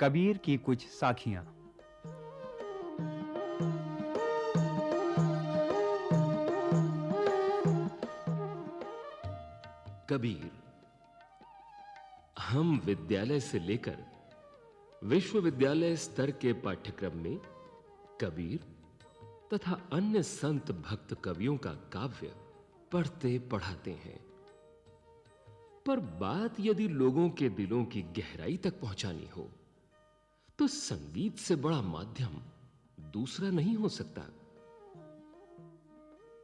कबीर की कुछ साखियाँ। कबीर, हम विद्यालय से लेकर विश्वविद्यालय स्तर के पाठ्यक्रम में कबीर तथा अन्य संत भक्त कवियों का काव्य पढ़ते पढ़ाते हैं। पर बात यदि लोगों के दिलों की गहराई तक पहुंचानी हो तो संगीत से बड़ा माध्यम दूसरा नहीं हो सकता।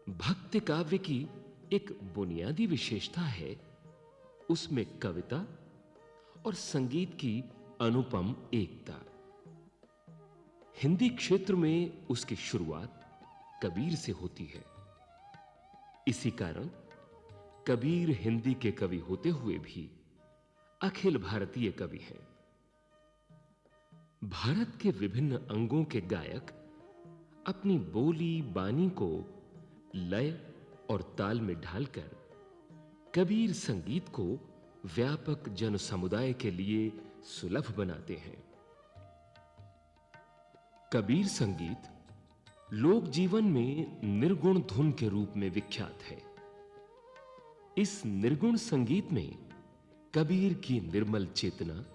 भक्ति काव्य की एक बुनियादी विशेषता है, उसमें कविता और संगीत की अनुपम एकता। हिंदी क्षेत्र में उसकी शुरुआत कबीर से होती है। इसी कारण कबीर हिंदी के कवि होते हुए भी अखिल भारतीय कवि हैं। भारत के विभिन्न अंगों के गायक अपनी बोली बानी को लय और ताल में ढालकर कबीर संगीत को व्यापक जन समुदाय के लिए सुलभ बनाते हैं। कबीर संगीत लोक जीवन में निर्गुण धुन के रूप में विख्यात है। इस निर्गुण संगीत में कबीर की निर्मल चेतना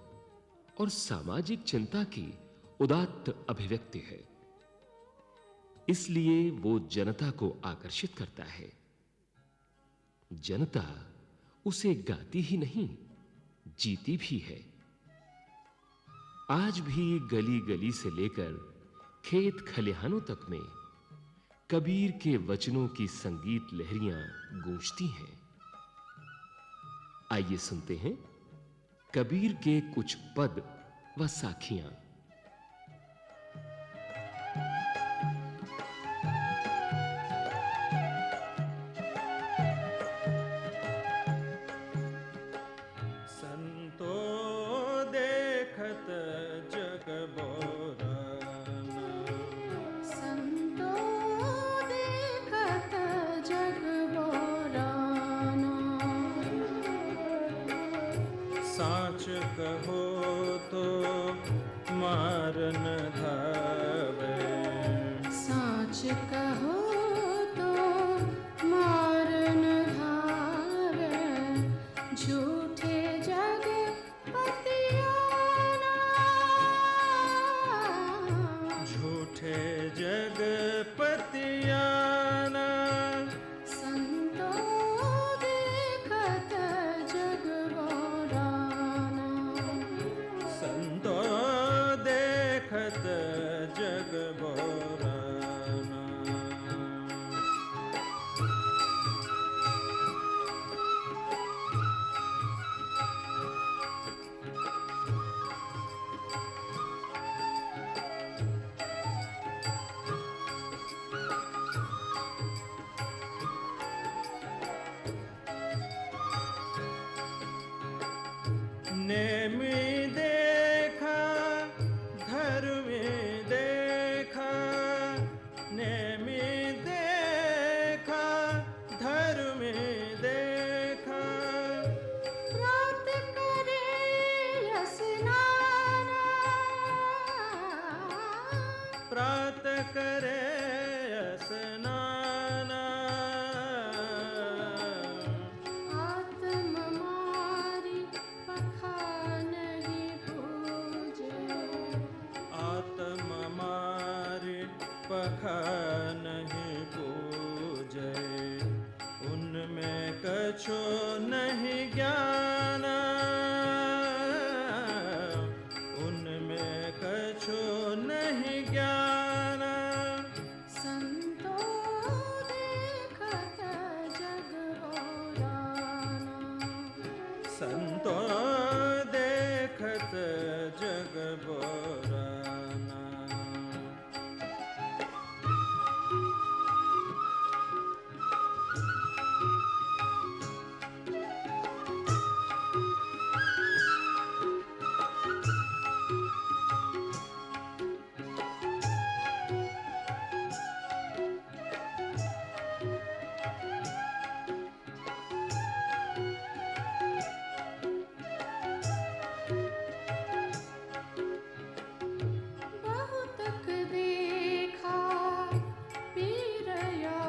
और सामाजिक चिंता की उदात्त अभिव्यक्ति है। इसलिए वो जनता को आकर्षित करता है। जनता उसे गाती ही नहीं, जीती भी है। आज भी गली गली से लेकर खेत खलिहानों तक में कबीर के वचनों की संगीत लहरियाँ गूंजती हैं। आइए सुनते हैं कबीर के कुछ पद व साखियाँ। कहो तो मारन उनमें कछो नहीं ज्ञान Yeah.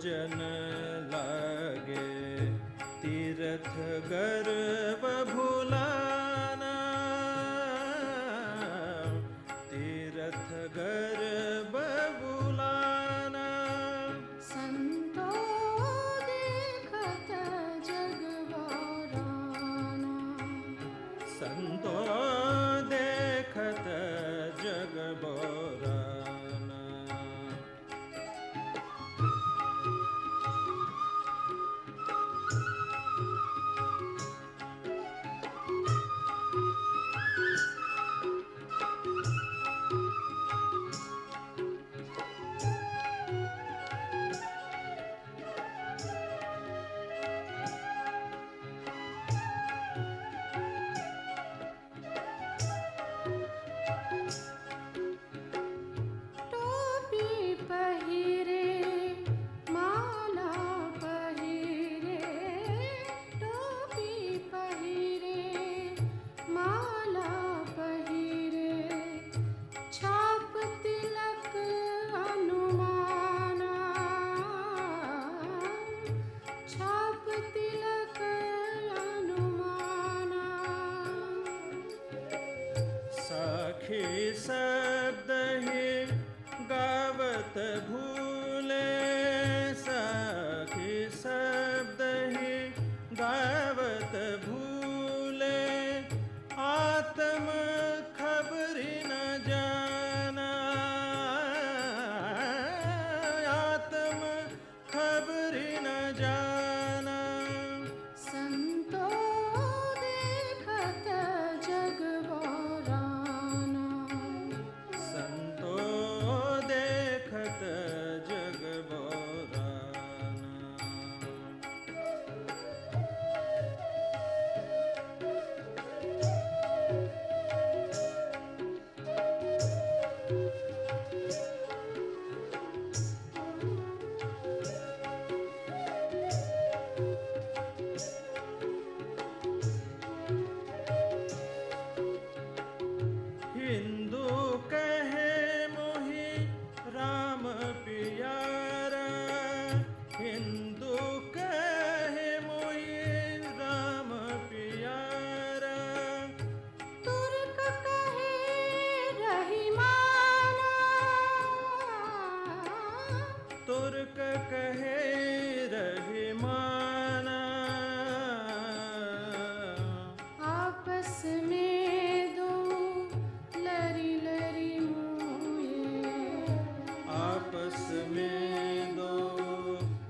पूजन लगे तीर्थ गर्भ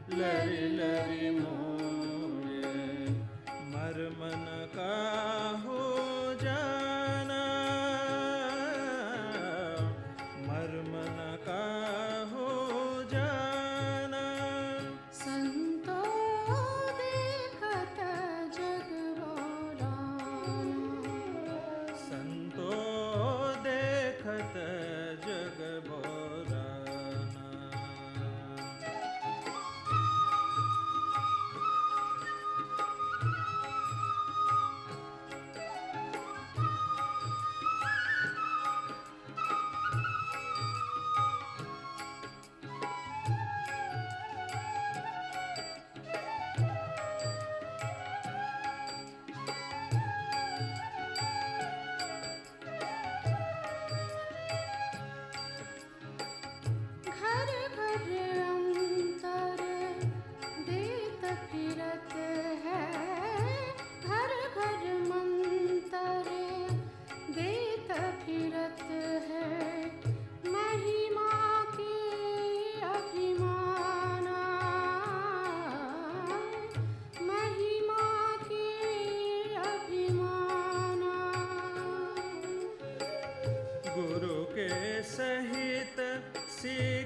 let it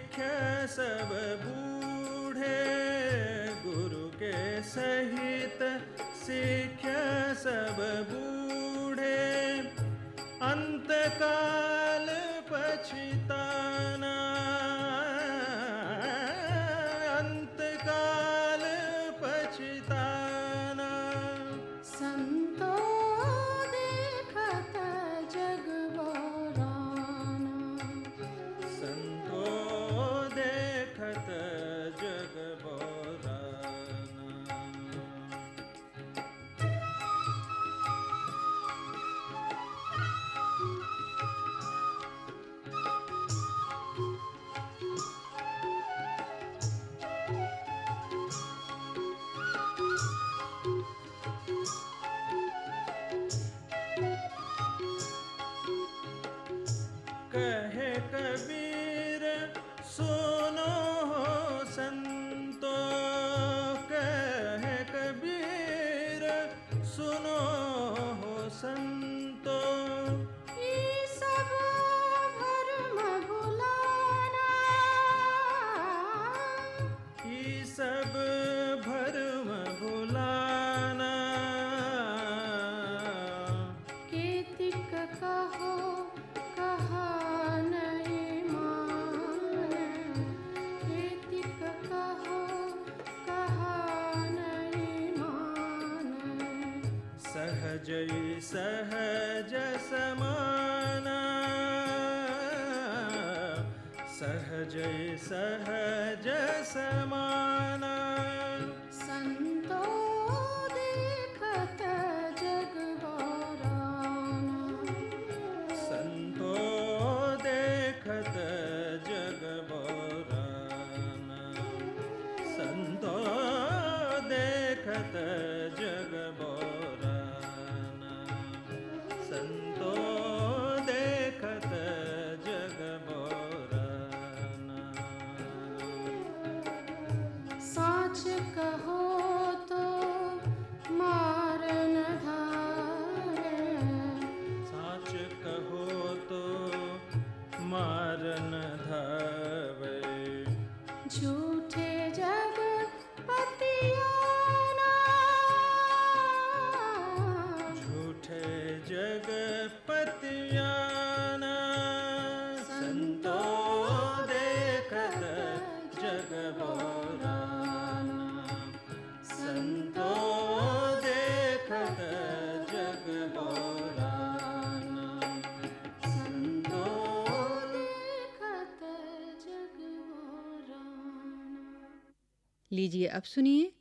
सिख सब बूढ़े गुरु के सहित सिख सब बूढ़े अंत का ਕਹੇ ਕਬੀਰ ਸੋ सहज समाना सहज सहज समा 就 लीजिए। अब सुनिए।